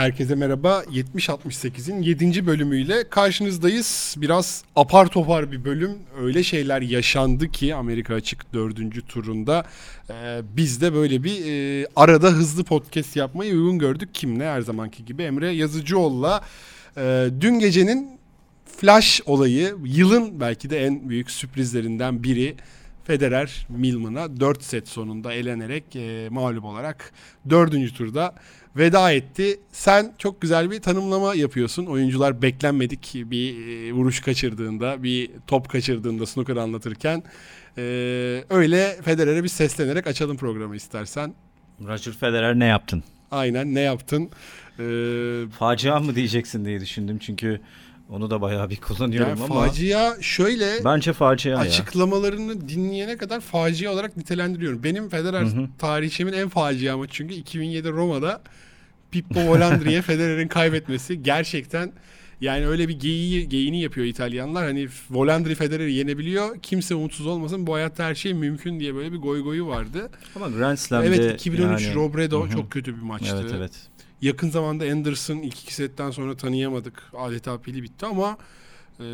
Herkese merhaba. 70-68'in 7. bölümüyle karşınızdayız. Biraz apar topar bir bölüm. Öyle şeyler yaşandı ki Amerika Açık 4. turunda e, biz de böyle bir e, arada hızlı podcast yapmayı uygun gördük. Kimle? Her zamanki gibi Emre Yazıcıoğlu'la. E, dün gecenin flash olayı yılın belki de en büyük sürprizlerinden biri. Federer Milman'a 4 set sonunda elenerek e, mağlup olarak 4. turda veda etti. Sen çok güzel bir tanımlama yapıyorsun. Oyuncular beklenmedik bir e, vuruş kaçırdığında, bir top kaçırdığında snooker anlatırken. E, öyle Federer'e bir seslenerek açalım programı istersen. Roger Federer ne yaptın? Aynen ne yaptın? E, Facia mı diyeceksin diye düşündüm çünkü onu da bayağı bir kullanıyorum yani ama. Facia şöyle. Bence facia Açıklamalarını ya. dinleyene kadar facia olarak nitelendiriyorum. Benim Federer hı tarihimin en facia ama çünkü 2007 Roma'da Pippo Volandri'ye Federer'in kaybetmesi gerçekten yani öyle bir geyiği, geyiğini yapıyor İtalyanlar. Hani Volandri Federer'i yenebiliyor. Kimse umutsuz olmasın. Bu hayatta her şey mümkün diye böyle bir goy goyu vardı. Ama Grand Slam'de Evet 2013 yani... Robredo Hı-hı. çok kötü bir maçtı. Evet evet. Yakın zamanda Anderson ilk iki setten sonra tanıyamadık. Adeta pili bitti ama e,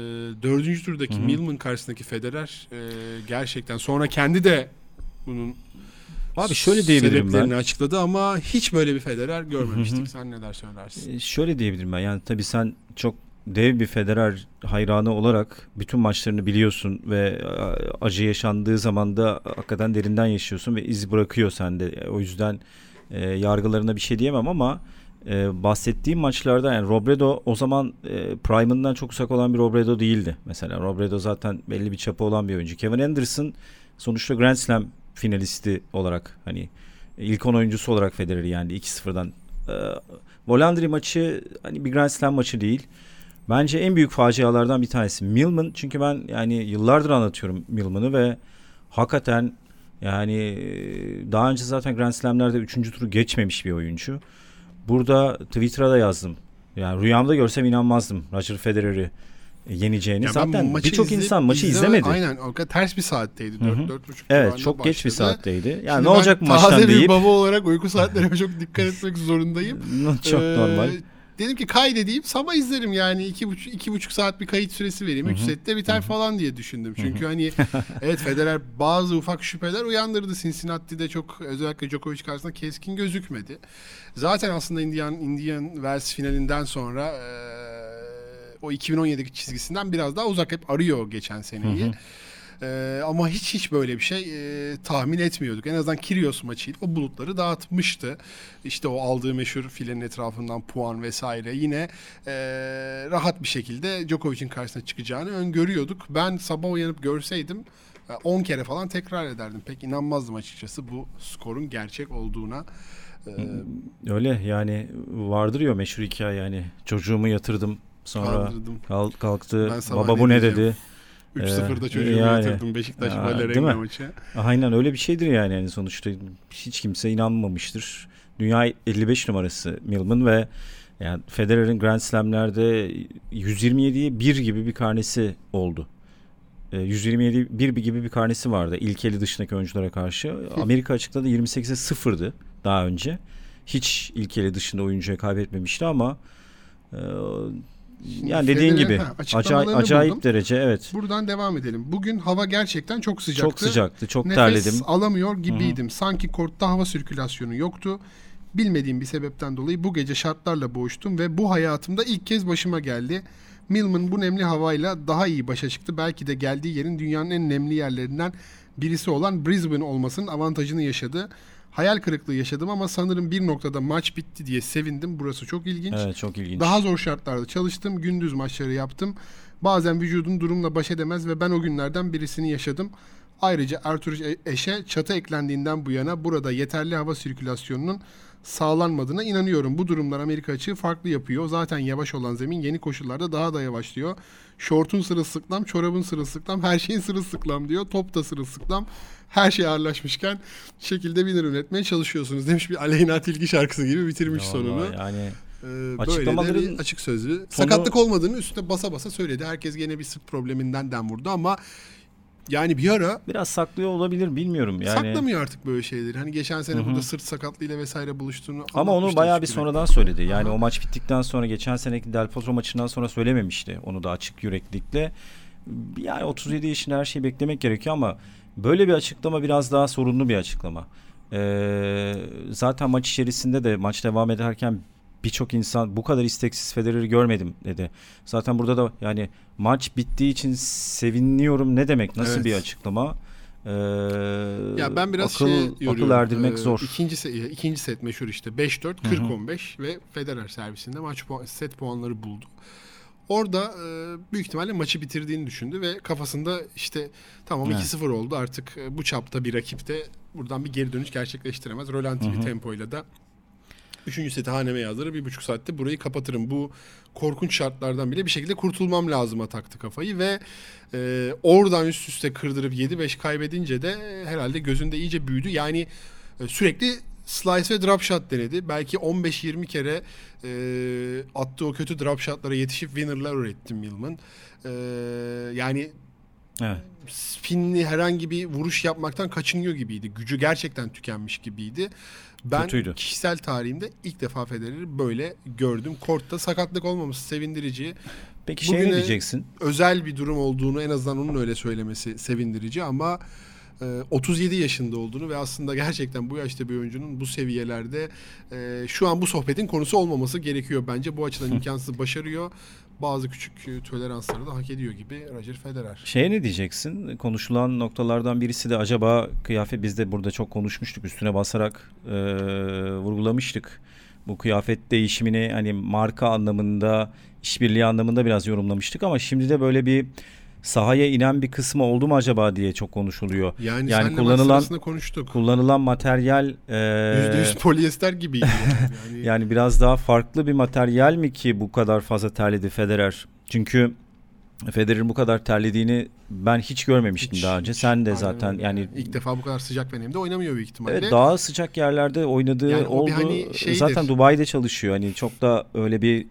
dördüncü turdaki Hı-hı. Milman karşısındaki Federer e, gerçekten sonra kendi de bunun Abi şöyle diyebilirim ben. açıkladı ama hiç böyle bir Federer görmemiştik. Hı-hı. Sen neler söylersin? E, şöyle diyebilirim ben. Yani tabii sen çok dev bir Federer hayranı olarak bütün maçlarını biliyorsun ve acı yaşandığı zaman da hakikaten derinden yaşıyorsun ve iz bırakıyor sende. O yüzden e, yargılarına bir şey diyemem ama e, bahsettiğim maçlarda yani Robredo o zaman e, prime'ından çok uzak olan bir Robredo değildi. Mesela Robredo zaten belli bir çapı olan bir oyuncu. Kevin Anderson sonuçta Grand Slam finalisti olarak hani ilk 10 oyuncusu olarak Federer'i yendi 2-0'dan. E, Volandri maçı hani bir Grand Slam maçı değil. Bence en büyük facialardan bir tanesi Milman. Çünkü ben yani yıllardır anlatıyorum Milman'ı ve hakikaten yani e, daha önce zaten Grand Slam'lerde 3. turu geçmemiş bir oyuncu. Burada Twitter'a da yazdım. Yani rüyamda görsem inanmazdım Roger Federer'i yeneceğini. Ya Zaten birçok insan maçı izleme, izlemedi. Aynen o kadar ters bir saatteydi. 4 4.30 Evet çok başladı. geç bir saatteydi. Yani Şimdi ne olacak bu maçtan deyip. Taze bir baba olarak uyku saatlerime çok dikkat etmek zorundayım. çok ee, normal. Dedim ki kaydedeyim sabah izlerim yani iki buçuk, iki buçuk saat bir kayıt süresi vereyim. Üç sette biter Hı-hı. falan diye düşündüm. Çünkü Hı-hı. hani evet Federer bazı ufak şüpheler uyandırdı. Cincinnati'de çok özellikle Djokovic karşısında keskin gözükmedi. Zaten aslında Indian, Indian Wells finalinden sonra e, o 2017 çizgisinden biraz daha uzak hep arıyor geçen seneyi. Hı hı. Ee, ama hiç hiç böyle bir şey e, tahmin etmiyorduk. En azından Kyrgios maçıydı. O bulutları dağıtmıştı. İşte o aldığı meşhur filenin etrafından puan vesaire. Yine e, rahat bir şekilde Djokovic'in karşısına çıkacağını öngörüyorduk. Ben sabah uyanıp görseydim 10 e, kere falan tekrar ederdim. Pek inanmazdım açıkçası bu skorun gerçek olduğuna. Ee, Öyle yani vardır ya meşhur hikaye yani çocuğumu yatırdım sonra kalk, kalktı baba bu ne dedi 3-0'da ee, çocuğumu yani, yatırdım Beşiktaş ya, Valerenga maçı. Aynen öyle bir şeydir yani. yani sonuçta hiç kimse inanmamıştır. Dünya 55 numarası Milman ve yani Federer'in Grand Slam'lerde 127'ye 1 gibi bir karnesi oldu. 127 ee, 1 gibi bir karnesi vardı ilkeli dışındaki oyunculara karşı. Amerika açıkladı 28'e 0'dı daha önce. Hiç ilkeli dışında oyuncuya kaybetmemişti ama e, yani dediğin gibi ha, acayip, acayip buldum. derece evet. Buradan devam edelim. Bugün hava gerçekten çok sıcaktı. Çok sıcaktı. Çok Nefes terledim. Nefes alamıyor gibiydim. Hı-hı. Sanki kortta hava sirkülasyonu yoktu. Bilmediğim bir sebepten dolayı bu gece şartlarla boğuştum ve bu hayatımda ilk kez başıma geldi. Milman bu nemli havayla daha iyi başa çıktı. Belki de geldiği yerin dünyanın en nemli yerlerinden birisi olan Brisbane olmasının avantajını yaşadı. Hayal kırıklığı yaşadım ama sanırım bir noktada maç bitti diye sevindim. Burası çok ilginç. Evet çok ilginç. Daha zor şartlarda çalıştım. Gündüz maçları yaptım. Bazen vücudun durumla baş edemez ve ben o günlerden birisini yaşadım. Ayrıca Ertuğrul Eş'e çatı eklendiğinden bu yana burada yeterli hava sirkülasyonunun sağlanmadığına inanıyorum. Bu durumlar Amerika açığı farklı yapıyor. Zaten yavaş olan zemin yeni koşullarda daha da yavaşlıyor. Şortun sırılsıklam, çorabın sırılsıklam, her şeyin sırılsıklam diyor. Top da sırılsıklam. Her şey ağırlaşmışken şekilde winner üretmeye çalışıyorsunuz demiş bir Aleyna Tilki şarkısı gibi bitirmiş ya sonunu. Yani ee, açıklamaların açık sözlü. Tonu... Sakatlık olmadığını üstüne basa basa söyledi. Herkes gene bir sırt probleminden dem vurdu ama Yani bir ara Biraz saklıyor olabilir bilmiyorum. Yani saklamıyor artık böyle şeyleri. Hani geçen sene Hı hı. burada sırt sakatlığıyla vesaire buluştuğunu Ama onu bayağı bir sonradan söyledi. Yani Aha. o maç bittikten sonra geçen seneki Del Potro maçından sonra söylememişti. Onu da açık yüreklilikle. Yani 37 yaşında her şeyi beklemek gerekiyor ama böyle bir açıklama biraz daha sorunlu bir açıklama. Ee, zaten maç içerisinde de maç devam ederken birçok insan bu kadar isteksiz Federer'i görmedim dedi. Zaten burada da yani maç bittiği için seviniyorum ne demek? Nasıl Evet. bir açıklama? Ee, Ya ben biraz akıl, şey akıl yoruyorum. erdirmek Ee, zor. İkinci, ikinci set meşhur işte 5-4, Hı hı. 40-15 ve Federer servisinde maç puan, set puanları buldu. Orada e, büyük ihtimalle maçı bitirdiğini düşündü ve kafasında işte tamam Evet. 2-0 oldu artık e, bu çapta bir rakipte buradan bir geri dönüş gerçekleştiremez. Rolanti Hı bir tempoyla da Üçüncü seti haneme yazdırır. Bir buçuk saatte burayı kapatırım. Bu korkunç şartlardan bile bir şekilde kurtulmam lazıma taktı kafayı ve e, oradan üst üste kırdırıp 7-5 kaybedince de herhalde gözünde iyice büyüdü. Yani e, sürekli slice ve drop shot denedi. Belki 15-20 kere e, attığı o kötü drop shotlara yetişip winner'lar üretti Milman. E, yani Evet. spinli herhangi bir vuruş yapmaktan kaçınıyor gibiydi. Gücü gerçekten tükenmiş gibiydi. Ben Kötüydü. kişisel tarihimde ilk defa Federer'i böyle gördüm. Kortta sakatlık olmaması sevindirici. Peki şey ne diyeceksin? Özel bir durum olduğunu en azından onun öyle söylemesi sevindirici ama 37 yaşında olduğunu ve aslında gerçekten bu yaşta bir oyuncunun bu seviyelerde e, şu an bu sohbetin konusu olmaması gerekiyor bence. Bu açıdan imkansız başarıyor. Bazı küçük e, toleransları da hak ediyor gibi Roger Federer. Şeye ne diyeceksin? Konuşulan noktalardan birisi de acaba kıyafet biz de burada çok konuşmuştuk. Üstüne basarak e, vurgulamıştık. Bu kıyafet değişimini hani marka anlamında, işbirliği anlamında biraz yorumlamıştık ama şimdi de böyle bir sahaya inen bir kısmı oldu mu acaba diye çok konuşuluyor. Yani, Yani kullanılan- konuştuk. Kullanılan materyal e, %100 polyester gibiydi yani. yani Yani biraz daha farklı bir materyal mi ki bu kadar fazla terledi Federer? Çünkü Federer'in bu kadar terlediğini ben hiç görmemiştim hiç- daha önce. hiç. Sen de Aynen zaten öyle. yani ilk defa bu kadar sıcak bir nemde oynamıyor büyük ihtimalle. Evet, daha sıcak yerlerde oynadığı Yani oldu. hani şeydir. Zaten Dubai'de çalışıyor. Hani çok da öyle bir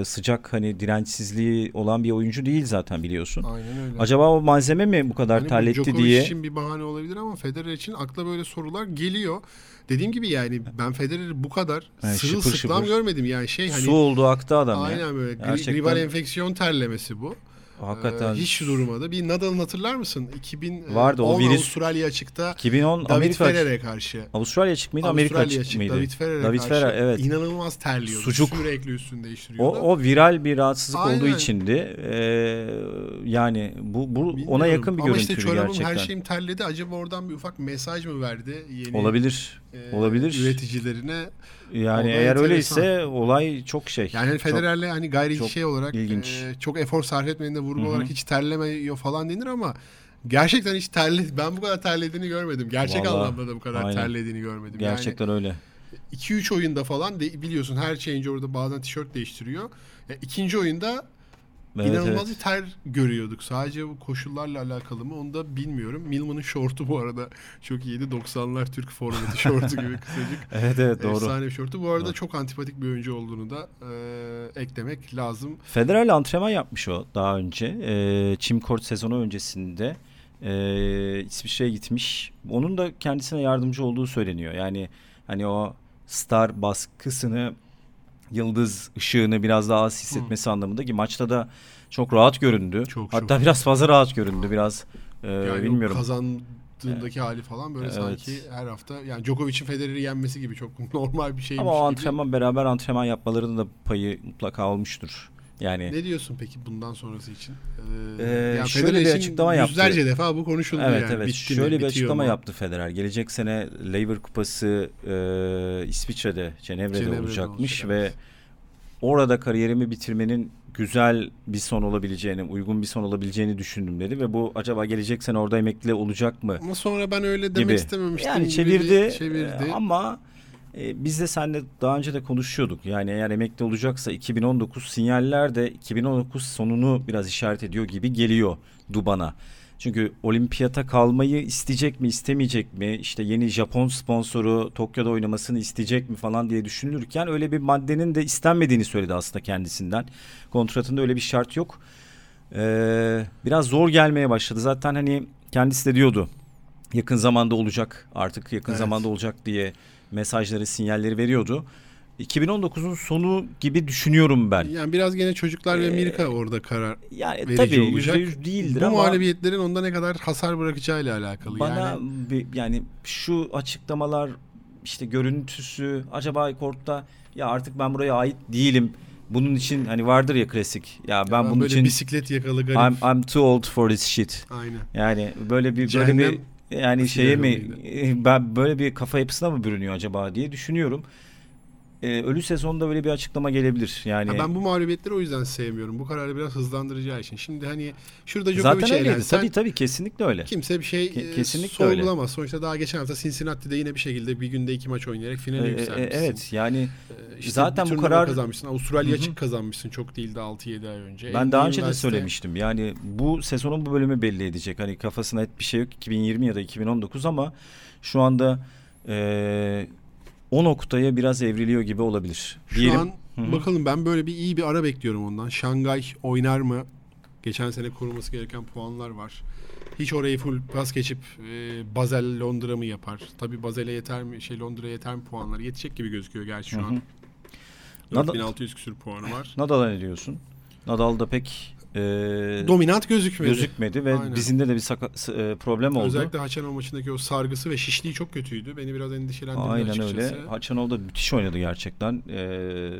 e, sıcak hani dirençsizliği olan bir oyuncu değil zaten biliyorsun. Aynen öyle. Acaba o malzeme mi bu kadar bu terletti Djokovic diye? için bir bahane olabilir ama Federer için akla böyle sorular geliyor. Dediğim gibi yani ben Federer'i bu kadar Yani sırılsıklam görmedim. Yani şey hani Su oldu aktı adam ya. aynen böyle gri- Gerçekten. gribal enfeksiyon terlemesi bu. Hakikaten. Ee, hiç durmadı. Bir Nadal'ın hatırlar mısın? 2010 Vardı, o virüs- Avustralya açıkta 2010 David Amerika Ferrer'e karşı. Avustralya çık mıydı Amerika Avustralya çık çıktı. mıydı? David Ferrer'e David karşı Ferrer, evet. inanılmaz terliyordu. Sucuk. Sürekli üstünde değiştiriyordu. O, o viral bir rahatsızlık olduğu Aynen. içindi. Ee, yani bu, bu ona Bilmiyorum. yakın bir Ama işte çorabım gerçekten. her şeyim terledi. Acaba oradan bir ufak mesaj mı verdi? Yeni Olabilir. e, olabilir. Üreticilerine. Yani O da eğer enteresan. öyleyse olay çok şey. Yani Federer'le hani gayri çok şey olarak ilginç. e, çok efor sarf etmediğinde vurma Hı hı. olarak hiç terlemiyor falan denir ama gerçekten hiç terle ben bu kadar terlediğini görmedim. Gerçek Vallahi, anlamda da bu kadar aynen. terlediğini görmedim. gerçekten öyle. Yani 2-3 oyunda falan de, biliyorsun her change orada bazen tişört değiştiriyor. Ya, ikinci oyunda Evet, İnanılmaz evet. bir ter görüyorduk. Sadece bu koşullarla alakalı mı onu da bilmiyorum. Milman'ın şortu bu arada çok iyiydi. 90'lar Türk forveti şortu gibi kısacık. Evet evet doğru. Efsane bir şortu. Bu arada Doğru. çok antipatik bir oyuncu olduğunu da e, eklemek lazım. Federer'le antrenman yapmış o daha önce. Ee, Çim Kort sezonu öncesinde ee, İsviçre'ye gitmiş. Onun da kendisine yardımcı olduğu söyleniyor. Yani hani o star baskısını yıldız ışığını biraz daha az hissetmesi anlamında ki maçta da çok rahat göründü. Çok, Hatta çok. biraz fazla rahat göründü biraz. ee, Yani bilmiyorum. o kazandığındaki hali falan böyle Evet. sanki her hafta yani Djokovic'in Federer'i yenmesi gibi çok normal bir şeymiş Ama o gibi. antrenman beraber antrenman yapmalarının da payı mutlaka olmuştur. Yani Ne diyorsun peki bundan sonrası için? Ee, Ee, yani şöyle Federer bir açıklama yaptı. Yüzlerce defa bu konuşuldu Evet yani. evet. Bitti mi, Şöyle bir açıklama mu? yaptı Federer. Gelecek sene Lever Kupası e, İsviçre'de, Cenevre'de, Cenevre'de olacakmış olacak, ve evet. orada kariyerimi bitirmenin güzel bir son olabileceğini, uygun bir son olabileceğini düşündüm dedi ve bu acaba gelecek sene orada emekli olacak mı? Ama sonra ben öyle demek gibi. istememiştim. Yani çevirdi, çevirdi. e, ama e, biz de seninle daha önce de konuşuyorduk. Yani eğer emekli olacaksa 2019 sinyaller de 2019 sonunu biraz işaret ediyor gibi geliyor Duban'a. Çünkü olimpiyata kalmayı isteyecek mi istemeyecek mi işte yeni Japon sponsoru Tokyo'da oynamasını isteyecek mi falan diye düşünülürken öyle bir maddenin de istenmediğini söyledi aslında kendisinden. Kontratında öyle bir şart yok. Ee, biraz zor gelmeye başladı. Zaten hani kendisi de diyordu yakın zamanda olacak artık yakın Evet. zamanda olacak diye mesajları sinyalleri veriyordu. 2019'un sonu gibi düşünüyorum ben. Yani biraz gene çocuklar ve Ee, Mirka orada karar Yani verici tabii olacak. %100 değildir Bu ama mağlubiyetlerin onda ne kadar hasar bırakacağıyla alakalı. bana yani bir- yani şu açıklamalar işte görüntüsü acaba kortta ya artık ben buraya ait değilim. Bunun için hani vardır ya klasik. Ya ben, ben bunun böyle için bisiklet yakalı garip. I'm, I'm too old for this shit. Aynen. Yani böyle bir böyle Cehennem bir yani şeye mi ben böyle bir kafa yapısına mı bürünüyor acaba diye düşünüyorum. Ee, ölü sezonda böyle bir açıklama gelebilir. Yani Ha, ben bu mağlubiyetleri o yüzden sevmiyorum. Bu kararı biraz hızlandıracağı için. Şimdi hani şurada Djokovic zaten öyleydi. eğlensen Tabii tabii kesinlikle öyle. kimse bir şey Ke- e, kesinlikle öyle. sorgulamaz. Sonuçta daha geçen hafta Cincinnati'de yine bir şekilde bir günde iki maç oynayarak finale Ee, e, yükselmişsin. evet yani işte zaten bu karar- kazanmışsın. Avustralya Hı hı. açık kazanmışsın. Çok değil de 6-7 ay önce. ben En daha önce de söylemiştim. Yani bu sezonun bu bölümü belli edecek. Hani kafasına et bir şey yok 2020 ya da 2019 ama şu anda e, o noktaya biraz evriliyor gibi olabilir. Şu Diyelim. an Hı hı. bakalım ben böyle bir iyi bir ara bekliyorum ondan. Şangay oynar mı? Geçen sene koruması gereken puanlar var. Hiç orayı full pas geçip e, Basel Londra mı yapar? Tabii Basel'e yeter mi? Şey Londra'ya yeter mi puanlar? Yetecek gibi gözüküyor gerçi şu Hı hı. an. Nadal- 4600 küsür puanı var. Nadal'a ne diyorsun? Nadal da pek e, Dominant gözükmedi. gözükmedi ve Aynen. dizinde de bir saka- e, problem oldu. Özellikle Haçanov maçındaki o sargısı ve şişliği çok kötüydü. Beni biraz endişelendirdi Aynen açıkçası. öyle. Haçanov da müthiş oynadı gerçekten. Ee,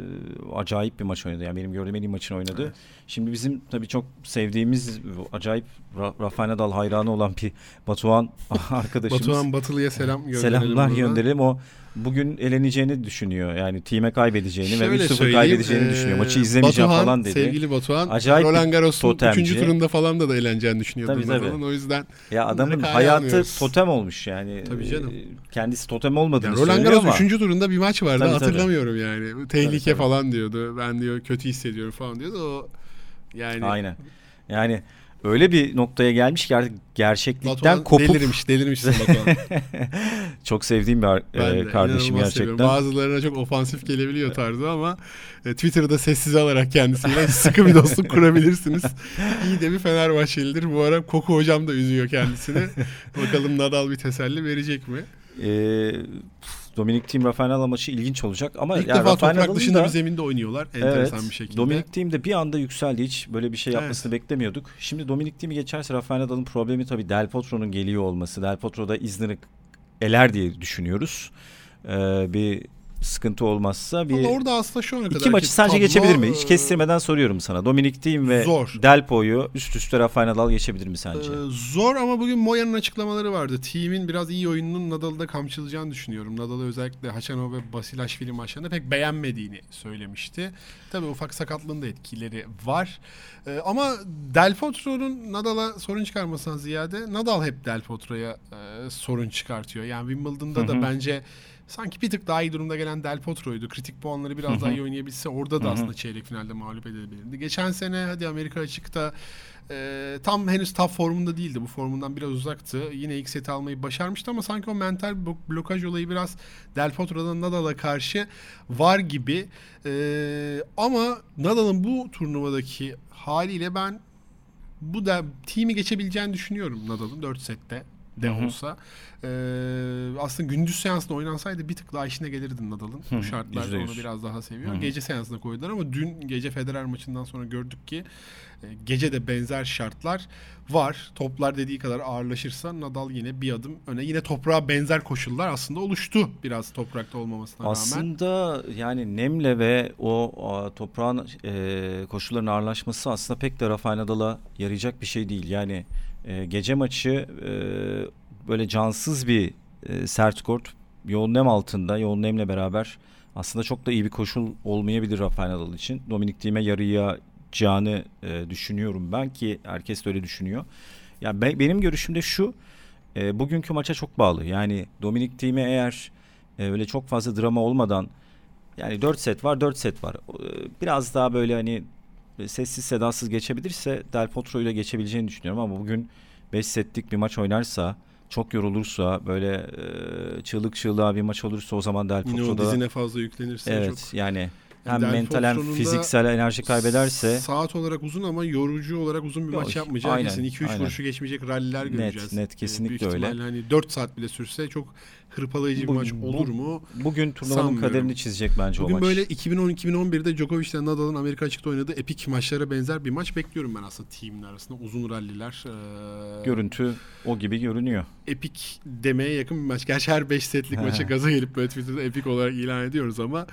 acayip bir maç oynadı. Yani benim gördüğüm en iyi maçını oynadı. Evet. Şimdi bizim tabii çok sevdiğimiz acayip Ra- Rafael Nadal hayranı olan bir Batuhan arkadaşımız. Batuhan Batılı'ya selam gönderelim. Selamlar buradan. gönderelim. O bugün eleneceğini düşünüyor. Yani time kaybedeceğini ve Şöyle 3-0 söyleyeyim, kaybedeceğini eee, düşünüyor. Maçı izlemeyeceğim Batuhan, falan dedi. Sevgili Batuhan. Acayip Roland Garros'un totemci. 3. turunda falan da da eğleneceğini düşünüyordu Tabii, tabii. Nadal'ın. O yüzden Ya adamın hayatı totem olmuş yani. Tabii canım. Ee, Kendisi totem olmadığını yani Roland Garros ama. 3. turunda bir maç vardı Tabii, tabii. hatırlamıyorum yani. Tehlike tabii. falan diyordu. Ben diyor kötü hissediyorum falan diyordu. O yani Aynen. Yani öyle bir noktaya gelmiş ki artık gerçeklikten Batuhan kopup delirmiş. Delirmişsin Batuhan. çok sevdiğim bir Ben e, de kardeşim inanılmaz seviyorum. gerçekten. Bazılarına çok ofansif gelebiliyor tarzı ama e, Twitter'da sessiz alarak kendisiyle sıkı bir dostluk kurabilirsiniz. İyi de bir Fenerbahçelidir. Bu ara Koku hocam da üzüyor kendisini. Bakalım Nadal bir teselli verecek mi? Ee, Dominik Thiem Rafael maçı ilginç olacak ama İlk yani defa Rafael toprak dışında da- bir zeminde oynuyorlar. Evet, Enteresan bir şekilde. Dominik Thiem de bir anda yükseldi. Hiç böyle bir şey Evet. yapmasını beklemiyorduk. Şimdi Dominik Thiem'i geçerse Rafael Nadal'ın problemi tabii Del Potro'nun geliyor olması. Del Potro da iznini eler diye düşünüyoruz. Ee, bir sıkıntı olmazsa bir Ama orada aslında şu ana kadar İki maçı sence geçebilir mi? Hiç kestirmeden soruyorum sana. Dominik Thiem ve Zor. Delpo'yu üst üste Rafael Nadal geçebilir mi sence? Ee, zor ama bugün Moya'nın açıklamaları vardı. Team'in biraz iyi oyununun Nadal'ı da kamçılayacağını düşünüyorum. Nadal'ı özellikle Haçanov ve Basilashvili maçlarında pek beğenmediğini söylemişti. Tabii ufak sakatlığın da etkileri var. Ee, ama Del Potro'nun Nadal'a sorun çıkarmasından ziyade Nadal hep Del Potro'ya e, sorun çıkartıyor. Yani Wimbledon'da Hı hı. da bence sanki bir tık daha iyi durumda gelen Del Potro'ydu. Kritik puanları biraz daha iyi oynayabilse orada da aslında çeyrek finalde mağlup edebilirdi. Geçen sene hadi Amerika açıkta e, tam henüz top formunda değildi. Bu formundan biraz uzaktı. Yine ilk seti almayı başarmıştı ama sanki o mental blo- blokaj olayı biraz Del Potro'dan Nadal'a karşı var gibi. E, ama Nadal'ın bu turnuvadaki haliyle ben bu da team'i geçebileceğini düşünüyorum Nadal'ın 4 sette de Hı hı. E, aslında gündüz seansında oynansaydı bir tık daha işine gelirdi Nadal'ın. Bu şartlar yüzde onu biraz daha seviyor. Hı. Gece seansına koydular ama dün gece Federer maçından sonra gördük ki e, gece de benzer şartlar var. Toplar dediği kadar ağırlaşırsa Nadal yine bir adım öne. Yine toprağa benzer koşullar aslında oluştu biraz toprakta olmamasına rağmen. Aslında yani nemle ve o a, toprağın e, koşulların ağırlaşması aslında pek de Rafael Nadal'a yarayacak bir şey değil. Yani e, gece maçı e, böyle cansız bir e, sert kort yoğun nem altında yoğun nemle beraber aslında çok da iyi bir koşul olmayabilir Rafael Nadal için. Dominik Thiem'e yarayacağını e, düşünüyorum ben ki herkes de öyle düşünüyor. Yani be- benim görüşümde şu e, bugünkü maça çok bağlı. Yani Dominik Thiem'e eğer e, öyle çok fazla drama olmadan yani 4 set var 4 set var. E, Biraz daha böyle hani e, sessiz sedasız geçebilirse Del Potro ile geçebileceğini düşünüyorum ama bugün 5 setlik bir maç oynarsa çok yorulursa böyle e, çığlık çığlığa bir maç olursa o zaman Del Yine o Potro da dizine fazla yüklenirse evet çok yani hem Delfi mental hem fiziksel enerji kaybederse saat olarak uzun ama yorucu olarak uzun bir Yok, maç yapmayacak. aynen, kesin 2-3 aynen. vuruşu geçmeyecek ralliler göreceğiz. net, Ee, kesinlikle büyük öyle. Hani 4 saat bile sürse çok hırpalayıcı Bu- bir maç bu- olur mu? bugün turnuvanın Sanmıyorum. kaderini çizecek bence o Bugün maç. böyle 2010-2011'de Djokovic ile Nadal'ın Amerika açıkta oynadığı epik maçlara benzer bir maç bekliyorum ben aslında team'in arasında. Uzun ralliler. ee, Görüntü o gibi görünüyor. epik demeye yakın bir maç. Gerçi her 5 setlik maçı gaza gelip böyle Twitter'da epik olarak ilan ediyoruz ama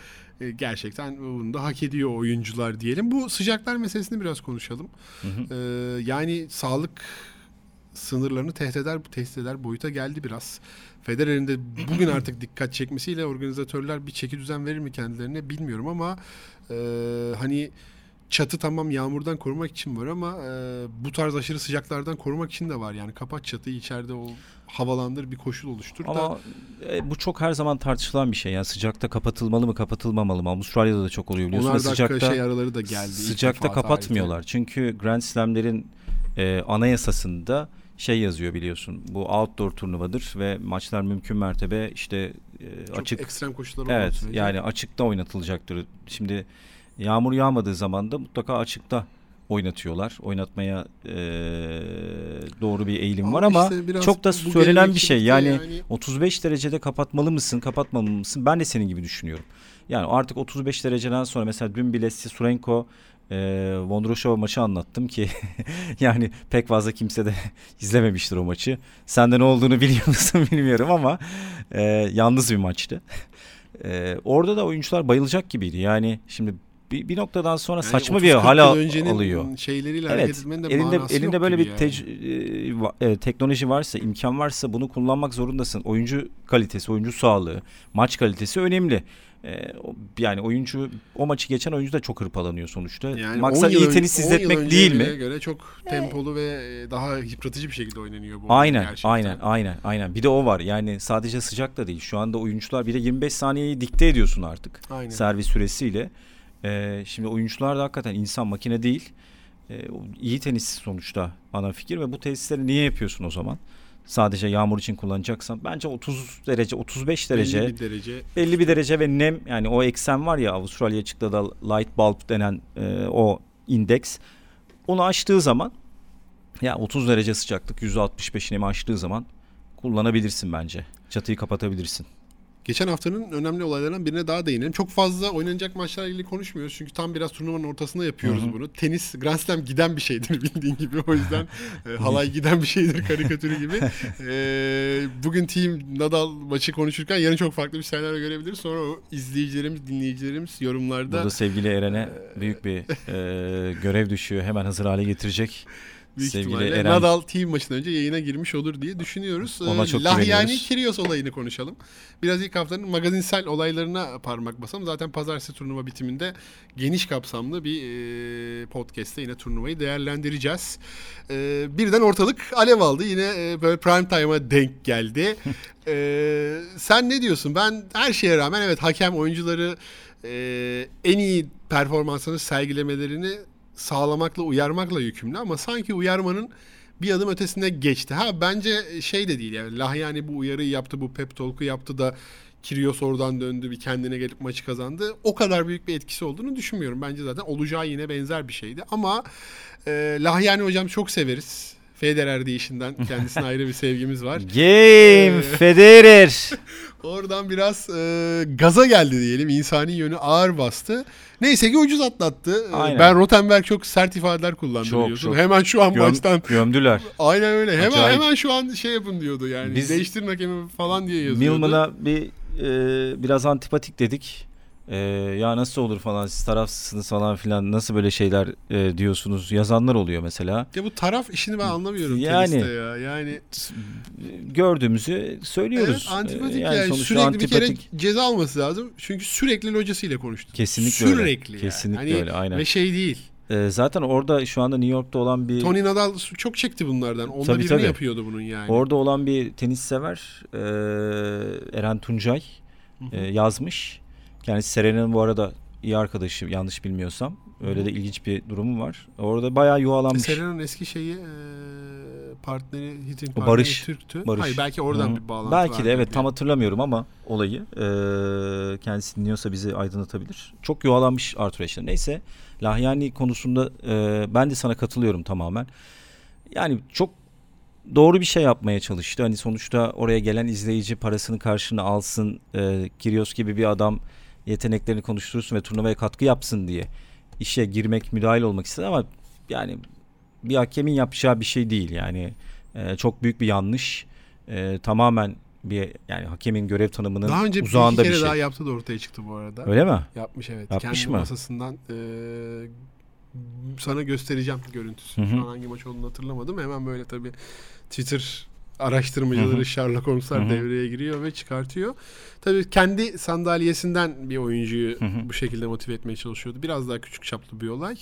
gerçekten bunu da hak ediyor oyuncular diyelim. Bu sıcaklar meselesini biraz konuşalım. Ee, yani sağlık sınırlarını tehdit eder, tehdit eder boyuta geldi biraz. Federer'in de bugün artık dikkat çekmesiyle organizatörler bir çeki düzen verir mi kendilerine bilmiyorum ama e, hani çatı tamam yağmurdan korumak için var ama e, bu tarz aşırı sıcaklardan korumak için de var. Yani kapat çatıyı içeride o havalandır bir koşul oluştur da Ama e, bu çok her zaman tartışılan bir şey. Yani sıcakta kapatılmalı mı kapatılmamalı mı? Avustralya'da da çok oluyor biliyorsun. onlar sıcakta şey araları da geldi. sıcakta kapatmıyorlar. Çünkü Grand Slam'lerin e, anayasasında şey yazıyor biliyorsun. Bu outdoor turnuvadır ve maçlar mümkün mertebe işte e. Çok açık ekstrem koşullar Evet sürece. yani açıkta oynatılacaktır. Şimdi yağmur yağmadığı zaman da mutlaka açıkta oynatıyorlar. Oynatmaya e, doğru bir eğilim var ama işte çok da söylenen bir şey. birlikte Yani, 35 derecede kapatmalı mısın, kapatmamalı mısın? Ben de senin gibi düşünüyorum. Yani artık 35 dereceden sonra mesela dün bile Surenko e, Vondroshova maçı anlattım ki yani pek fazla kimse de izlememiştir o maçı. Sen de ne olduğunu biliyor musun bilmiyorum ama e, yalnız bir maçtı. E, orada da oyuncular bayılacak gibiydi. Yani şimdi bir, bir noktadan sonra Yani saçma 30-40 bir hal alıyor. şeyleriyle Evet. de Elinde elinde böyle bir yani. e, e, teknoloji varsa, imkan varsa bunu kullanmak zorundasın. Oyuncu kalitesi, oyuncu sağlığı, maç kalitesi önemli. E, o- yani oyuncu o maçı geçen oyuncu da çok hırpalanıyor sonuçta. Yani Maksat 10 yıl iyi tenis 10 yıl izletmek önceye değil mi? göre- göre çok tempolu ve daha yıpratıcı bir şekilde oynanıyor bu Aynen, gerçekten. aynen, aynen, aynen. Bir de o var. Yani sadece sıcak da değil. Şu anda oyuncular bir de 25 saniyeyi dikte ediyorsun artık. Aynen. Servis süresiyle. Ee, şimdi oyuncular da hakikaten insan makine değil. Ee, o iyi tenis sonuçta ana fikir ve bu tesisleri niye yapıyorsun o zaman? Sadece yağmur için kullanacaksan bence 30 derece 35 derece 50 bir derece. belli bir derece ve nem yani o eksen var ya Avustralya açıkta da light bulb denen e, o indeks onu aştığı zaman ya 30 derece sıcaklık %65 nemi aştığı zaman kullanabilirsin bence. Çatıyı kapatabilirsin. Geçen haftanın önemli olaylarından birine daha değinelim. Çok fazla oynanacak maçlarla ilgili konuşmuyoruz. Çünkü tam biraz turnuvanın ortasında yapıyoruz bunu. Tenis Grand Slam giden bir şeydir bildiğin gibi. O yüzden e, halay giden bir şeydir karikatürü gibi. E, bugün Team Nadal maçı konuşurken yarın çok farklı bir senaryo görebiliriz. Sonra o izleyicilerimiz, dinleyicilerimiz yorumlarda Burada sevgili Eren'e büyük bir e, görev düşüyor. Hemen hazır hale getirecek. Büyük Sevgili ihtimalle Eren. Nadal team maçından önce yayına girmiş olur diye düşünüyoruz. Ona Ee, çok Lahyani. Kyrgios olayını konuşalım. Biraz ilk haftanın magazinsel olaylarına parmak basalım. Zaten pazartesi turnuva bitiminde geniş kapsamlı bir e, podcast'te yine turnuvayı değerlendireceğiz. E, birden ortalık alev aldı. Yine e, böyle prime time'a denk geldi. E, sen ne diyorsun? Ben her şeye rağmen evet hakem oyuncuları e, en iyi performansını sergilemelerini sağlamakla uyarmakla yükümlü ama sanki uyarmanın bir adım ötesine geçti. Ha bence şey de değil yani Lahyani bu uyarıyı yaptı, bu pep talk'u yaptı da Kyrgios oradan döndü, bir kendine gelip maçı kazandı. O kadar büyük bir etkisi olduğunu düşünmüyorum. Bence zaten olacağı yine benzer bir şeydi. Ama e, Lahyani hocam çok severiz. Federer deyişinden kendisine ayrı bir sevgimiz var. Game Federer. Oradan biraz e, gaza geldi diyelim. İnsani yönü ağır bastı. Neyse ki ucuz atlattı. E, Aynen. Ben Rottenberg çok sert ifadeler kullandı Çok, biliyorsun. çok. Hemen şu an Göm- maçtan gömdüler. aynen öyle. Hemen Acayip. hemen şu an şey yapın diyordu yani. Biz- Değiştirin hakemi falan diye yazıyordu. Milman'a bir e, biraz antipatik dedik. E, ya nasıl olur falan siz tarafsızsınız falan filan nasıl böyle şeyler e, diyorsunuz yazanlar oluyor mesela. Ya bu taraf işini ben anlamıyorum Yani- teniste ya. Yani Gördüğümüzü söylüyoruz. evet, antipatik E, yani, sonuçta sürekli bir kere antipatik. ceza alması lazım. Çünkü sürekli locasıyla konuştu. Kesinlikle öyle. sürekli yani. Kesinlikle Hani öyle aynen. Ve şey değil. E, zaten orada şu anda New York'ta olan bir Tony Nadal çok çekti bunlardan. Onda Tabii, birini tabii. yapıyordu bunun yani. Orada olan bir tenis sever e, Eren Tuncay e, yazmış. Kendisi Serena'nın bu arada iyi arkadaşı yanlış bilmiyorsam. Öyle de ilginç bir durumu var. Orada bayağı yuvalanmış. Serena'nın eski şeyi e, partneri Hit'in partneri Barış. Türk'tü. Barış. Hayır belki oradan Hı. bir bağlantı Belki de evet diye. tam hatırlamıyorum ama olayı ee, kendisi dinliyorsa bizi aydınlatabilir. Çok yuvalanmış Arthur Ashe. Neyse Lahyani konusunda ee, ben de sana katılıyorum tamamen. Yani çok doğru bir şey yapmaya çalıştı. Hani sonuçta oraya gelen izleyici parasını karşına alsın. E, Kyrgios gibi bir adam yeteneklerini konuşturursun ve turnuvaya katkı yapsın diye işe girmek, müdahil olmak istedi ama yani bir hakemin yapacağı bir şey değil. Yani e, çok büyük bir yanlış. E, tamamen bir yani hakemin görev tanımının Daha önce bir uzağında bir kere şey. daha yaptı da ortaya çıktı bu arada. Öyle mi? Yapmış evet. Yapmış Kendi mı? masasından e, sana göstereceğim görüntüsünü. Hı hı. Şu an hangi maç olduğunu hatırlamadım. Hemen böyle tabii Twitter araştırmacıları Hı hı. Sherlock Holmes'lar Hı hı. devreye giriyor ve çıkartıyor. Tabii kendi sandalyesinden bir oyuncuyu Hı hı. bu şekilde motive etmeye çalışıyordu. Biraz daha küçük çaplı bir olay.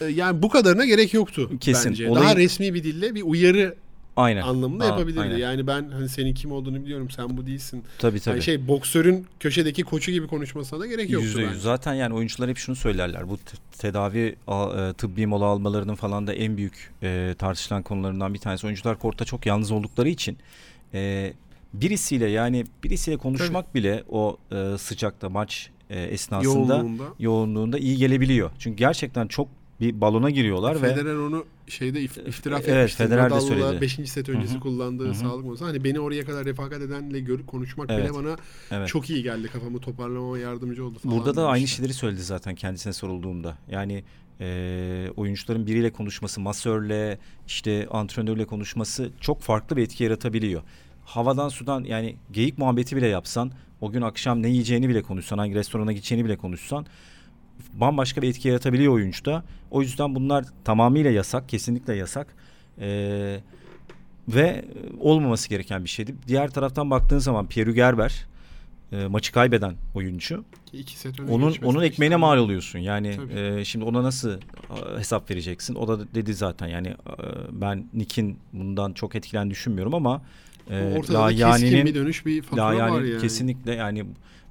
E, Yani bu kadarına gerek yoktu Kesin. bence. Olayın- Daha resmi bir dille bir uyarı Aynen. anlamında Aa, yapabilirdi. aynen. Yani ben hani senin kim olduğunu biliyorum sen bu değilsin. Tabii tabii. Yani şey boksörün köşedeki koçu gibi konuşmasına da gerek yoktu Yüzde yüz. Zaten yani oyuncular hep şunu söylerler. Bu tedavi e, tıbbi mola almalarının falan da en büyük e, tartışılan konularından bir tanesi. Oyuncular kortta çok yalnız oldukları için e, birisiyle yani birisiyle konuşmak bile o e, sıcakta maç e, esnasında Yoğunluğunda. yoğunluğunda iyi gelebiliyor. Çünkü gerçekten çok bir balona giriyorlar ve Federer onu şeyde if- itiraf Evet, etmişti. Federer de söyledi. 5. set öncesi Hı hı. kullandığı Hı hı. sağlık olsa hani beni oraya kadar refakat edenle gör, konuşmak Evet. bile bana evet. çok iyi geldi. Kafamı toparlamama yardımcı oldu falan. Burada da aynı demişti. şeyleri söyledi zaten kendisine sorulduğunda. Yani e, oyuncuların biriyle konuşması, masörle, işte antrenörle konuşması çok farklı bir etki yaratabiliyor. Havadan sudan yani geyik muhabbeti bile yapsan, o gün akşam ne yiyeceğini bile konuşsan, hangi restorana gideceğini bile konuşsan bambaşka bir etki yaratabiliyor oyuncuda. O yüzden bunlar tamamıyla yasak, kesinlikle yasak. E, ve olmaması gereken bir şeydi. Diğer taraftan baktığın zaman Pierre Gerber e, maçı kaybeden oyuncu. Ki iki set Onun onun işte. ekmeğine mal oluyorsun. Yani Tabii. e, şimdi ona nasıl e, hesap vereceksin? O da dedi zaten yani e, ben Nick'in bundan çok etkilen düşünmüyorum ama e, Ortada da keskin Lahyani'nin bir dönüş bir fatura var Lahyani yani. kesinlikle yani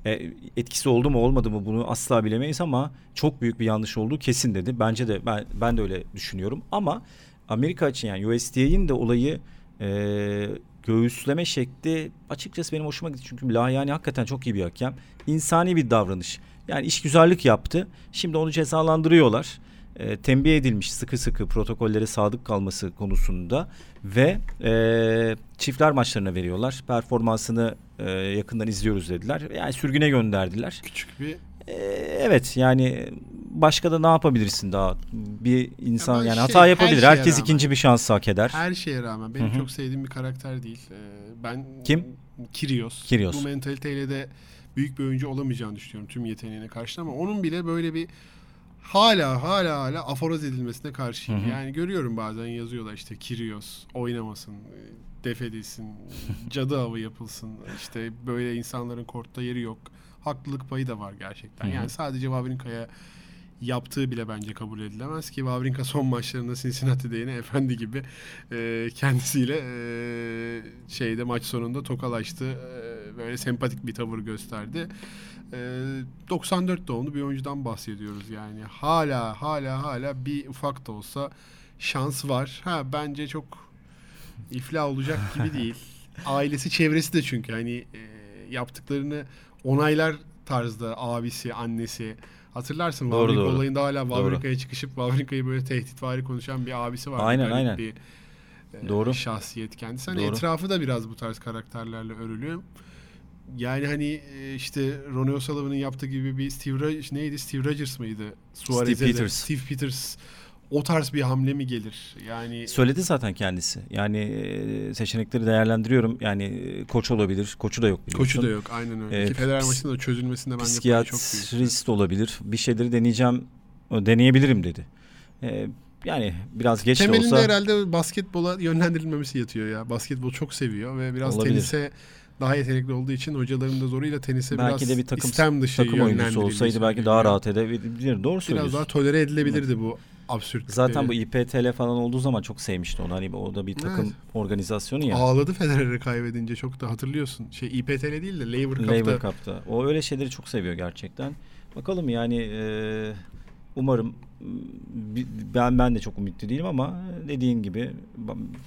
e, etkisi oldu mu olmadı mı bunu asla bilemeyiz ama çok büyük bir yanlış olduğu kesin dedi. Bence de ben ben de öyle düşünüyorum ama Amerika için yani USDA'nin de olayı e, göğüsleme şekli açıkçası benim hoşuma gitti. Çünkü Lahyani hakikaten çok iyi bir hakem. İnsani bir davranış. Yani iş güzellik yaptı. Şimdi onu cezalandırıyorlar. E, tembih edilmiş sıkı sıkı protokollere sadık kalması konusunda ve e, çiftler maçlarına veriyorlar. Performansını e, yakından izliyoruz dediler. Yani sürgüne gönderdiler. Küçük bir E, evet yani başka da ne yapabilirsin daha? Bir insan Ama yani şey, hata her yapabilir. şeye Herkes rağmen. ikinci bir şans hak eder. her şeye rağmen benim Hı hı. çok sevdiğim bir karakter değil. Ee, ben Kim? Kyrgios. Kyrgios. Bu mentaliteyle de büyük bir oyuncu olamayacağını düşünüyorum tüm yeteneğine karşı ama onun bile böyle bir hala hala hala aforoz edilmesine karşıyım. Hı hı. Yani görüyorum bazen yazıyorlar işte Kyrgios oynamasın, def edilsin, cadı avı yapılsın. işte böyle insanların kortta yeri yok. Haklılık payı da var gerçekten. Hı hı. Yani sadece Wawrinka'ya yaptığı bile bence kabul edilemez ki Wawrinka son maçlarında Cincinnati'de yine efendi gibi e, kendisiyle e, şeyde maç sonunda tokalaştı. E, böyle sempatik bir tavır gösterdi. E, 94 doğumlu bir oyuncudan bahsediyoruz yani. Hala hala hala bir ufak da olsa şans var. Ha bence çok iflah olacak gibi değil. Ailesi çevresi de çünkü hani e, yaptıklarını onaylar tarzda abisi, annesi. Hatırlarsın Doğru, Wawrinka doğru. olayında hala Wawrinka'ya çıkışıp Wawrinka'yı böyle tehditvari konuşan bir abisi var. Aynen, aynen. Bir, e, Doğru. Şahsiyet kendisi. Hani Doğru. etrafı da biraz bu tarz karakterlerle örülü. Yani hani e, işte Ronnie O'Sullivan'ın yaptığı gibi bir Steve Rogers, neydi? Steve Rogers mıydı? Suarez'e de- Peters. Steve Peters o tarz bir hamle mi gelir? Yani Söyledi zaten kendisi. Yani e, seçenekleri değerlendiriyorum. Yani e, koç olabilir. Koçu da yok biliyorsun. koçu da yok. Aynen öyle. Ee, Ki Federer maçında da çözülmesinde bence payı çok büyük. Psikiyatrist olabilir. Bir şeyleri deneyeceğim, deneyebilirim dedi. E, yani biraz geç de Temelinde olsa herhalde basketbola yönlendirilmemesi yatıyor ya. Basketbol çok seviyor ve biraz Olabilir. tenise daha yetenekli olduğu için hocaların da zoruyla tenise belki biraz de bir takım istem dışı takım oyuncusu olsaydı belki daha rahat edebilir. Doğru Biraz söylüyorsun. daha tolere edilebilirdi bu absürtlükleri. Zaten bu İPTL falan olduğu zaman çok sevmişti onu. Hani o da bir takım Evet. organizasyonu ya. Ağladı Federer'e kaybedince çok da hatırlıyorsun. Şey İPTL değil de Laver Cup'ta. Labour Cup'ta. O öyle şeyleri çok seviyor gerçekten. Bakalım yani e, umarım ben ben de çok ümitli değilim ama dediğin gibi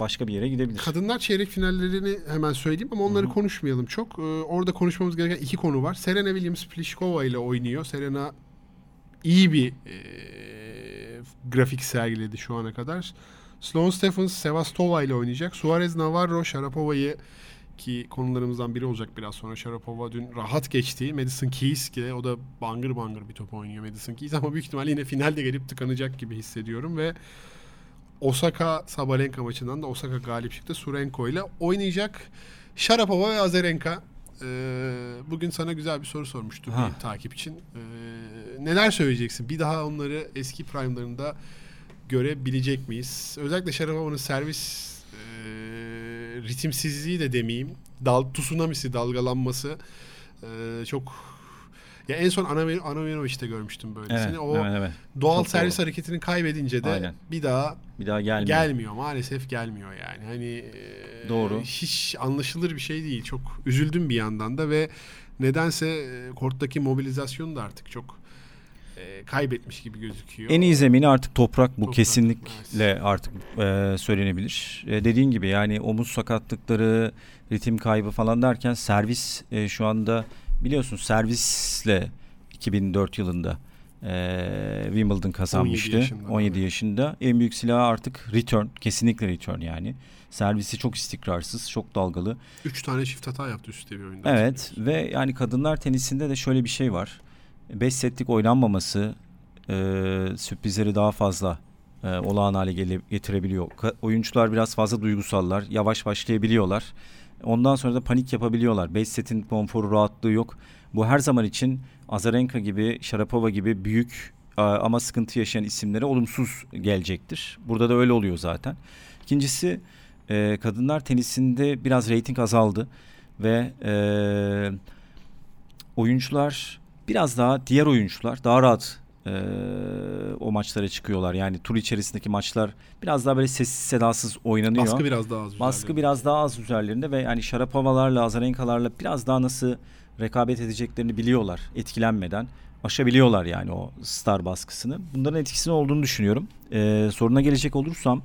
başka bir yere gidebilir. Kadınlar çeyrek finallerini hemen söyleyeyim ama onları Hı-hı. konuşmayalım çok. Ee, orada konuşmamız gereken iki konu var. Serena Williams Pliskova ile oynuyor. Serena iyi bir e, grafik sergiledi şu ana kadar. Sloane Stephens Sevastova ile oynayacak. Suarez Navarro Sharapova'yı ki konularımızdan biri olacak biraz sonra. Sharapova dün rahat geçti. Madison Keys ki o da bangır bangır bir top oynuyor Madison Keys ama büyük ihtimalle yine finalde gelip tıkanacak gibi hissediyorum ve Osaka Sabalenka maçından da Osaka galip çıktı. Surenko ile oynayacak. Sharapova ve Azarenka. Ee, bugün sana güzel bir soru sormuştum ha. bir takip için. Ee, neler söyleyeceksin? Bir daha onları eski prime'larında görebilecek miyiz? Özellikle Sharapova'nın servis ritimsizliği de demeyeyim. Dal, tsunamisi dalgalanması e, çok ya en son Anavinovic'te görmüştüm böyle. Evet, o evet, evet. doğal çok servis doğru. hareketini kaybedince de Aynen. bir daha bir daha gelmiyor. Gelmiyor maalesef gelmiyor yani. Hani doğru. Hiç anlaşılır bir şey değil. Çok üzüldüm bir yandan da ve nedense korttaki mobilizasyon da artık çok e, kaybetmiş gibi gözüküyor. En iyi zemini artık toprak bu toprak, kesinlikle evet. artık e, söylenebilir. E, dediğin gibi yani omuz sakatlıkları, ritim kaybı falan derken servis e, şu anda biliyorsun servisle 2004 yılında e, Wimbledon kazanmıştı. 17 yaşında. 17 yaşında. En büyük silahı artık return. Kesinlikle return yani. Servisi çok istikrarsız, çok dalgalı. 3 tane çift hata yaptı üstte bir oyunda. Evet ve yani kadınlar tenisinde de şöyle bir şey var. 5 setlik oynanmaması e, sürprizleri daha fazla e, olağan hale getirebiliyor. Ka- oyuncular biraz fazla duygusallar. Yavaş başlayabiliyorlar. Ondan sonra da panik yapabiliyorlar. 5 setin konforu rahatlığı yok. Bu her zaman için Azarenka gibi, Sharapova gibi büyük ama sıkıntı yaşayan isimlere olumsuz gelecektir. Burada da öyle oluyor zaten. İkincisi e, kadınlar tenisinde biraz reyting azaldı ve e, oyuncular biraz daha diğer oyuncular daha rahat e, o maçlara çıkıyorlar. Yani tur içerisindeki maçlar biraz daha böyle sessiz sedasız oynanıyor. Baskı biraz daha az. Baskı biraz daha az üzerlerinde ve yani Şarapovalarla, Azarenkalarla biraz daha nasıl rekabet edeceklerini biliyorlar etkilenmeden. Aşabiliyorlar yani o star baskısını. Bunların etkisinin olduğunu düşünüyorum. Ee, soruna gelecek olursam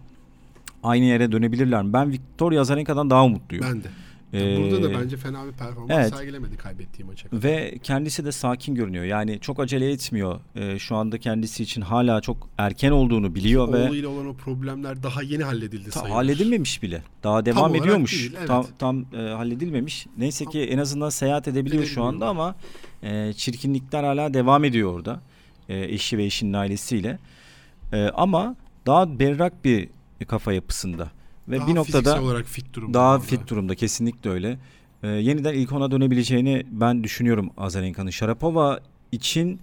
aynı yere dönebilirler mi? Ben Victoria Azarenka'dan daha umutluyum. Ben de. Ee, Burada da bence fena bir performans evet. sergilemedi kaybettiği maça. Ve kendisi de sakin görünüyor. Yani çok acele etmiyor. Ee, şu anda kendisi için hala çok erken olduğunu biliyor Oğluyla ve oğluyla olan o problemler daha yeni halledildi ta, Halledilmemiş bile. Daha devam tam ediyormuş. Değil, evet. Tam tam e, halledilmemiş. Neyse tam, ki en azından seyahat edebiliyor şu anda ama e, çirkinlikler hala devam ediyor orada. E, eşi ve eşinin ailesiyle. E, ama daha berrak bir kafa yapısında. Ve daha bir noktada olarak fit durumda. Daha orada. fit durumda kesinlikle öyle. Ee, yeniden ilk ona dönebileceğini ben düşünüyorum Azarenka'nın. Sharapova için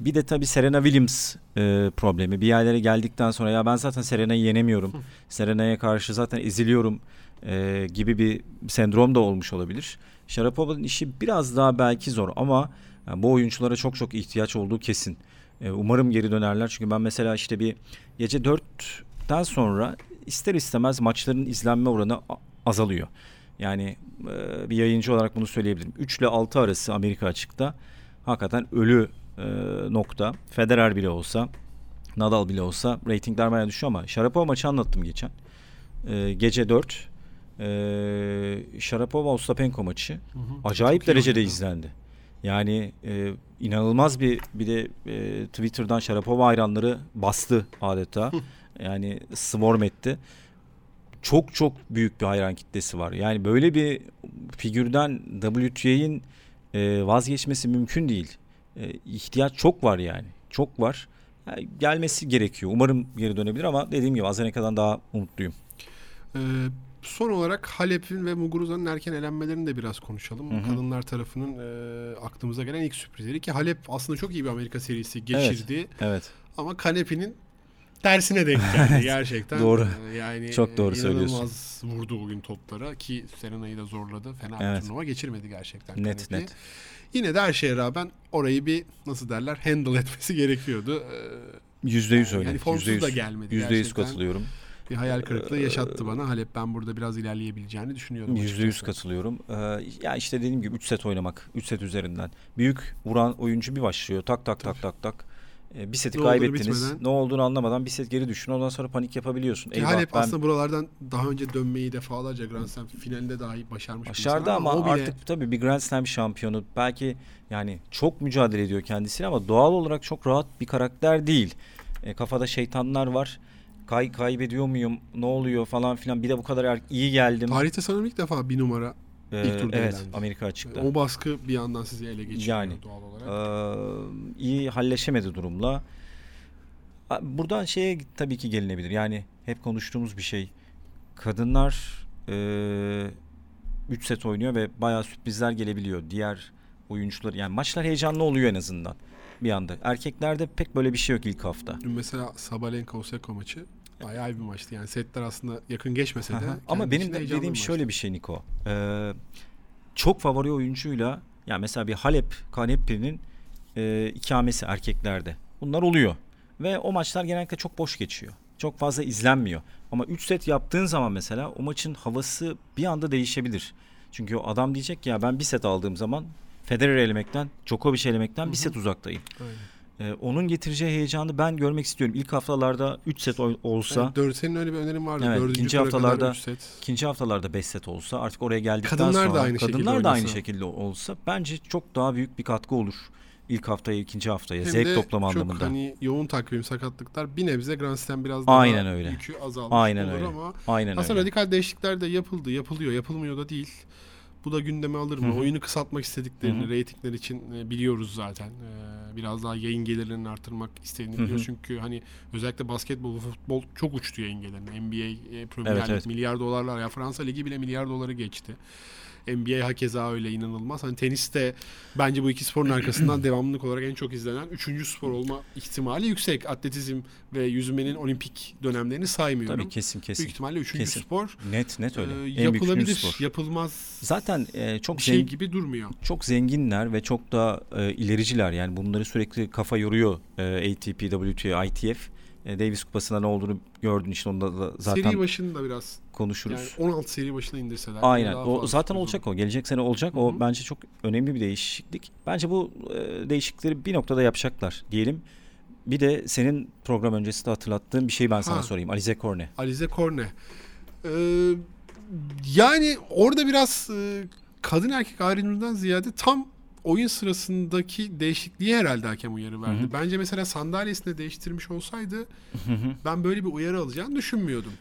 bir de tabii Serena Williams e, problemi. Bir yerlere geldikten sonra ya ben zaten Serena'yı yenemiyorum. Serena'ya karşı zaten eziliyorum e, gibi bir sendrom da olmuş olabilir. Sharapova'nın işi biraz daha belki zor ama yani bu oyunculara çok çok ihtiyaç olduğu kesin. E, umarım geri dönerler çünkü ben mesela işte bir gece 4'ten sonra ister istemez maçların izlenme oranı azalıyor. Yani e, bir yayıncı olarak bunu söyleyebilirim. 3 ile 6 arası Amerika açıkta hakikaten ölü e, nokta. Federer bile olsa, Nadal bile olsa reytingler bayağı düşüyor ama Sharapova maçı anlattım geçen. E, gece 4 e, Sharapova Ostapenko maçı hı hı, acayip derecede izlendi. Yani e, inanılmaz bir bir de e, Twitter'dan Sharapova hayranları bastı adeta. Yani swarm etti. Çok çok büyük bir hayran kitlesi var. Yani böyle bir figürden WTA'nin e, vazgeçmesi mümkün değil. E, ihtiyaç çok var yani. Çok var. Yani gelmesi gerekiyor. Umarım geri dönebilir ama dediğim gibi Azeneka'dan daha umutluyum. Ee, son olarak Halep'in ve Muguruza'nın erken elenmelerini de biraz konuşalım. Hı hı. Kadınlar tarafının e, aklımıza gelen ilk sürprizleri ki Halep aslında çok iyi bir Amerika serisi geçirdi. Evet. evet. Ama Kanepi'nin tersine denk geldi gerçekten. doğru. Ee, yani Çok doğru söylüyorsun. Vurdu bugün toplara ki Serena'yı da zorladı. Fena evet. bir turnuva geçirmedi gerçekten. Net Kanepi. net. Yine de her şeye rağmen orayı bir nasıl derler handle etmesi gerekiyordu. Ee, yüzde yüz öyle. Yani formsuz da gelmedi. Yüzde yüz katılıyorum. Bir hayal kırıklığı yaşattı bana. Halep ben burada biraz ilerleyebileceğini düşünüyordum. Yüzde yüz katılıyorum. Ee, ya işte dediğim gibi 3 set oynamak. 3 set üzerinden. Büyük vuran oyuncu bir başlıyor. Tak tak tak tak tak. E, bir seti Ne olduğunu kaybettiniz. bitmeden. Ne olduğunu anlamadan bir set geri düşün. Ondan sonra panik yapabiliyorsun. Ki Eyvah, Halep ben aslında buralardan daha önce dönmeyi defalarca Grand Slam finalinde dahi başarmış. başardı ama o bile artık tabii bir Grand Slam şampiyonu. Belki yani çok mücadele ediyor kendisiyle ama doğal olarak çok rahat bir karakter değil. E, kafada şeytanlar var. Kay kaybediyor muyum? Ne oluyor falan filan. Bir de bu kadar er- iyi geldim. tarihte sanırım ilk defa bir numara ilk turda evet, elendi. Amerika açıkta. o baskı bir yandan sizi ele geçiriyor Yani, doğal olarak. Ee, iyi halleşemedi durumla. Buradan şeye tabii ki gelinebilir. Yani hep konuştuğumuz bir şey. Kadınlar 3 set oynuyor ve bayağı sürprizler gelebiliyor. Diğer oyuncular yani maçlar heyecanlı oluyor en azından bir anda. Erkeklerde pek böyle bir şey yok ilk hafta. Mesela Sabalenka Osaka maçı bayağı bir maçtı. Yani setler aslında yakın geçmese de. Ama benim de dediğim bir şöyle bir şey Niko. Ee, çok favori oyuncuyla ya mesela bir Halep Kanepi'nin e, ikamesi erkeklerde. Bunlar oluyor. Ve o maçlar genellikle çok boş geçiyor. Çok fazla izlenmiyor. Ama 3 set yaptığın zaman mesela o maçın havası bir anda değişebilir. Çünkü o adam diyecek ki ya ben bir set aldığım zaman Federer elemekten, Djokovic elemekten bir set uzaktayım. Aynen. Ee, onun getireceği heyecanı ben görmek istiyorum. İlk haftalarda 3 set olsa Yani dört, senin öyle bir önerin vardı. Evet, Dördüncü ikinci haftalarda üç set. İkinci haftalarda 5 set olsa artık oraya geldikten Kadınlar da sonra aynı şekilde kadınlar da aynı şekilde olsa bence çok daha büyük bir katkı olur. İlk haftaya, ikinci haftaya Hem zevk toplama çok anlamında. hani yoğun takvim sakatlıklar bir nebze Grand Slam biraz daha Aynen öyle. yükü azalmış Aynen olur öyle. ama Aynen aslında öyle. radikal değişiklikler de yapıldı, yapılıyor, yapılmıyor da değil. Bu da gündeme alır mı? Hı hı. Oyunu kısaltmak istediklerini, Hı hı. reytingler için e, biliyoruz zaten. E, biraz daha yayın gelirlerini artırmak istediğini biliyoruz. Çünkü hani özellikle basketbol, futbol çok uçtu yayın gelirine. NBA, e, Premier Evet, Lig evet. milyar dolarlar. Ya Fransa Ligi bile milyar doları geçti. NBA hakeza öyle inanılmaz. Hani tenis de bence bu iki sporun arkasından devamlılık olarak en çok izlenen üçüncü spor olma ihtimali yüksek. Atletizm ve yüzmenin olimpik dönemlerini saymıyorum. Tabii kesin kesin. Büyük ihtimalle üçüncü Kesin. spor. Net net öyle. en üçüncü yapılabilir, spor. yapılmaz Zaten e, çok şey zengin, gibi durmuyor. çok zenginler ve çok da e, ilericiler. Yani bunları sürekli kafa yoruyor e, ATP, WTA, ITF. E, Davis Kupası'nda ne olduğunu gördün işte onda da zaten Seri başında biraz konuşuruz. yani 16 seri başına indirseler. Aynen. O zaten olacak olur. o. Gelecek sene olacak. O Hı hı. bence çok önemli bir değişiklik. Bence bu e, değişiklikleri bir noktada yapacaklar diyelim. Bir de senin program öncesinde hatırlattığın bir şeyi ben sana Ha. sorayım. Alize Korne. Alize Korne. Ee, yani orada biraz e, kadın erkek ayrımından ziyade tam oyun sırasındaki değişikliği herhalde hakem uyarı verdi. Hı hı. Bence mesela sandalyesinde değiştirmiş olsaydı ben böyle bir uyarı alacağını düşünmüyordum.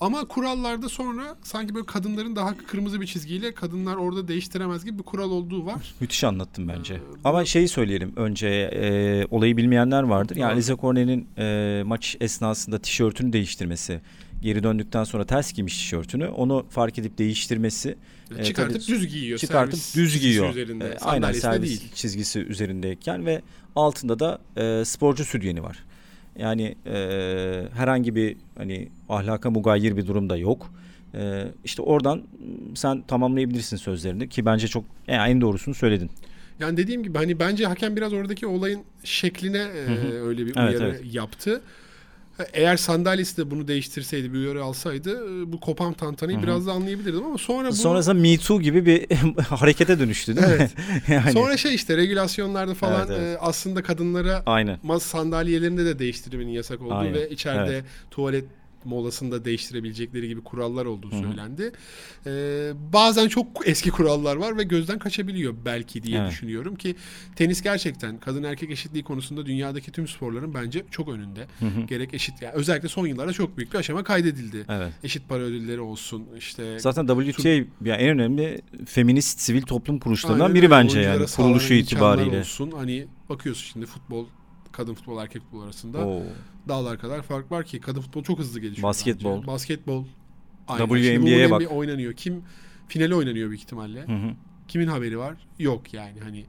Ama kurallarda sonra sanki böyle kadınların daha kırmızı bir çizgiyle kadınlar orada değiştiremez gibi bir kural olduğu var. Müthiş anlattın bence. Ee, Ama şeyi söyleyelim önce e, olayı bilmeyenler vardır. Yani Doğru. Alize Korne'nin e, maç esnasında tişörtünü değiştirmesi, geri döndükten sonra ters giymiş tişörtünü, onu fark edip değiştirmesi, E, çıkartıp tabii düz giyiyor. çıkartıp servis düz giyiyor. Üzerinde. E, aynen servis değil. çizgisi üzerindeyken ve altında da e, sporcu sütyeni var. Yani e, herhangi bir hani ahlaka mugayir bir durum da yok. E, işte oradan sen tamamlayabilirsin sözlerini ki bence çok yani en doğrusunu söyledin. Yani dediğim gibi hani bence hakem biraz oradaki olayın şekline e, öyle bir Evet, uyarı evet. yaptı. Eğer sandalyesi de bunu değiştirseydi, bir uyarı alsaydı e, bu kopan tantanayı Hı hı. biraz da anlayabilirdim ama sonra bu Sonrasında Me Too gibi bir harekete dönüştü değil Evet. mi? yani, sonra şey işte regülasyonlarda falan Evet, evet. e, aslında kadınlara masa sandalyelerinde de değiştirmenin yasak olduğu Aynen. ve içeride tuvalet molasında değiştirebilecekleri gibi kurallar olduğu Hı hı. söylendi. Ee, bazen çok eski kurallar var ve gözden kaçabiliyor belki diye Evet. düşünüyorum ki tenis gerçekten kadın erkek eşitliği konusunda dünyadaki tüm sporların bence çok önünde. Hı hı. Gerek eşit yani özellikle son yıllarda çok büyük bir aşama kaydedildi. Evet. Eşit para ödülleri olsun işte Zaten WTA yani en önemli feminist sivil toplum kuruluşlarından Aynen biri bence yani kuruluşu itibariyle. Olsun. Hani bakıyorsun şimdi futbol kadın futbol erkek futbol arasında Oo. dağlar kadar fark var ki kadın futbol çok hızlı gelişiyor. Basketbol. bence. Basketbol. WNBA'ye bak. Oynanıyor. Kim finale oynanıyor büyük ihtimalle. Hı hı. Kimin haberi var? Yok yani hani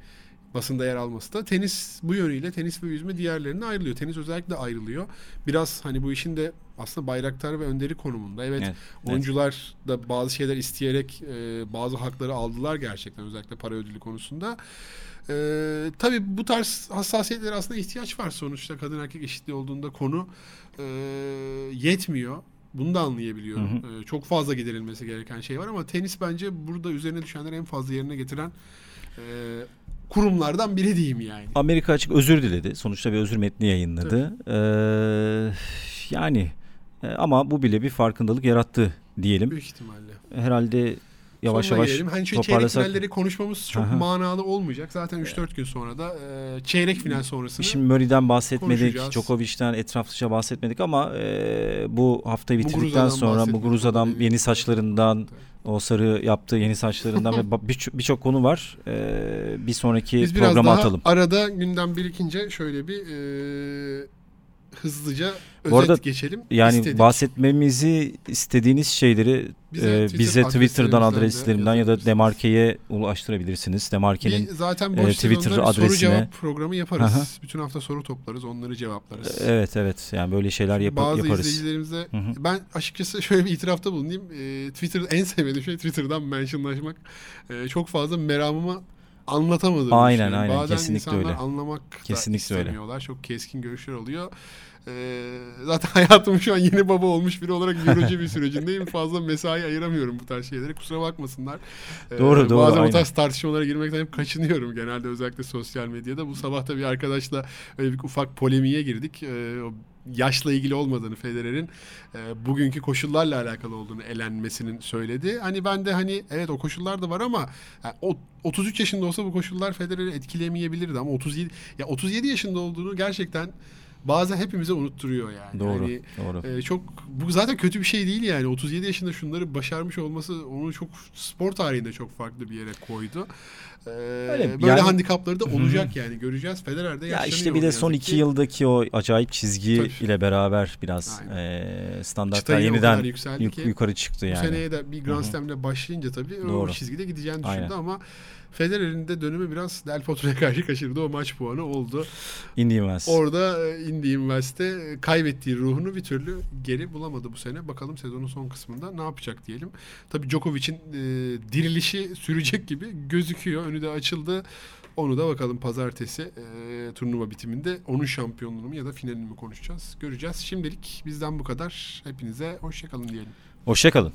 basında yer alması da tenis bu yönüyle tenis ve yüzme diğerlerine ayrılıyor. Tenis özellikle ayrılıyor. Biraz hani bu işin de aslında bayraktar ve önderi konumunda. Evet, Evet, oyuncular da bazı şeyler isteyerek e, bazı hakları aldılar gerçekten özellikle para ödülü konusunda. E, tabii bu tarz hassasiyetlere aslında ihtiyaç var sonuçta kadın erkek eşitliği olduğunda konu e, yetmiyor. Bunu da anlayabiliyorum. Hı E, çok fazla giderilmesi gereken şey var ama tenis bence burada üzerine düşenler en fazla yerine getiren e, kurumlardan biri diyeyim yani. Amerika açık özür diledi. Sonuçta bir özür metni yayınladı. Ee, yani e, ama bu bile bir farkındalık yarattı diyelim. Büyük ihtimalle. Herhalde yavaş Sonuna yavaş gelelim. Hani çeyrek toparlasak. finalleri konuşmamız çok Aha. manalı olmayacak. Zaten 3-4 gün sonra da e, çeyrek final sonrasını Şimdi Murray'den bahsetmedik. Djokovic'ten etraflıca bahsetmedik ama e, bu haftayı bitirdikten Muguruza'dan sonra. Muguruza'dan yeni saçlarından, o sarı yaptığı yeni saçlarından ve birçok birçok konu var. E, bir sonraki Biz programa atalım. arada gündem birikince şöyle bir e, hızlıca özet Bu arada geçelim. Yani istedik. bahsetmemizi istediğiniz şeyleri Bize e, Twitter bize Twitter'dan adreslerimden ya da. Demarke'ye ulaştırabilirsiniz. Demarke'nin Bir zaten e, Twitter bir soru adresine- cevap programı yaparız. Aha. Bütün hafta soru toplarız, onları cevaplarız. evet evet yani böyle şeyler yap- Bazı yaparız. izleyicilerimize Hı hı. ben açıkçası şöyle bir itirafta bulunayım. E, Twitter'da en sevmediğim şey Twitter'dan mentionlaşmak. E, çok fazla meramımı anlatamadım. Aynen, aynen. Bazen Kesinlikle insanlar öyle. anlamak Kesinlikle da öyle. istemiyorlar. Çok keskin görüşler oluyor. E, zaten hayatım şu an yeni baba olmuş biri olarak yorucu bir sürecindeyim. Fazla mesai ayıramıyorum bu tarz şeylere. Kusura bakmasınlar. E, Doğru, doğru, Bazen o aynen. tarz tartışmalara girmekten hep kaçınıyorum genelde özellikle sosyal medyada. Bu sabah da bir arkadaşla öyle bir ufak polemiğe girdik. E, o yaşla ilgili olmadığını Federer'in e, bugünkü koşullarla alakalı olduğunu elenmesinin söyledi. Hani ben de hani evet o koşullar da var ama yani o 33 yaşında olsa bu koşullar Federer'i etkilemeyebilirdi ama 37 ya 37 yaşında olduğunu gerçekten bazen hepimize unutturuyor yani. Doğru. Hani, doğru. e, çok bu zaten kötü bir şey değil yani. 37 yaşında şunları başarmış olması onu çok spor tarihinde çok farklı bir yere koydu. E, böyle yani- handikapları da olacak yani göreceğiz. Federer de Ya işte bir de son iki ki. yıldaki o acayip çizgi Tabii. ile beraber biraz Aynen. e, standartlar o yeniden yuk- yukarı çıktı Bu yani. seneye de bir Hı Grand hı. Slam'le başlayınca tabii o Doğru. çizgide gideceğini düşündü Aynen. ama Federer'in de dönümü biraz Del Potro'ya karşı kaçırdı. O maç puanı oldu. Indiğimez. Orada e, Indy Invest'te e, kaybettiği ruhunu bir türlü geri bulamadı bu sene. Bakalım sezonun son kısmında ne yapacak diyelim. Tabii Djokovic'in e, dirilişi sürecek gibi gözüküyor. Önü de açıldı. Onu da bakalım pazartesi e, turnuva bitiminde onun şampiyonluğunu mu ya da finalini mi konuşacağız. Göreceğiz. Şimdilik bizden bu kadar. Hepinize hoşçakalın diyelim. Hoşçakalın.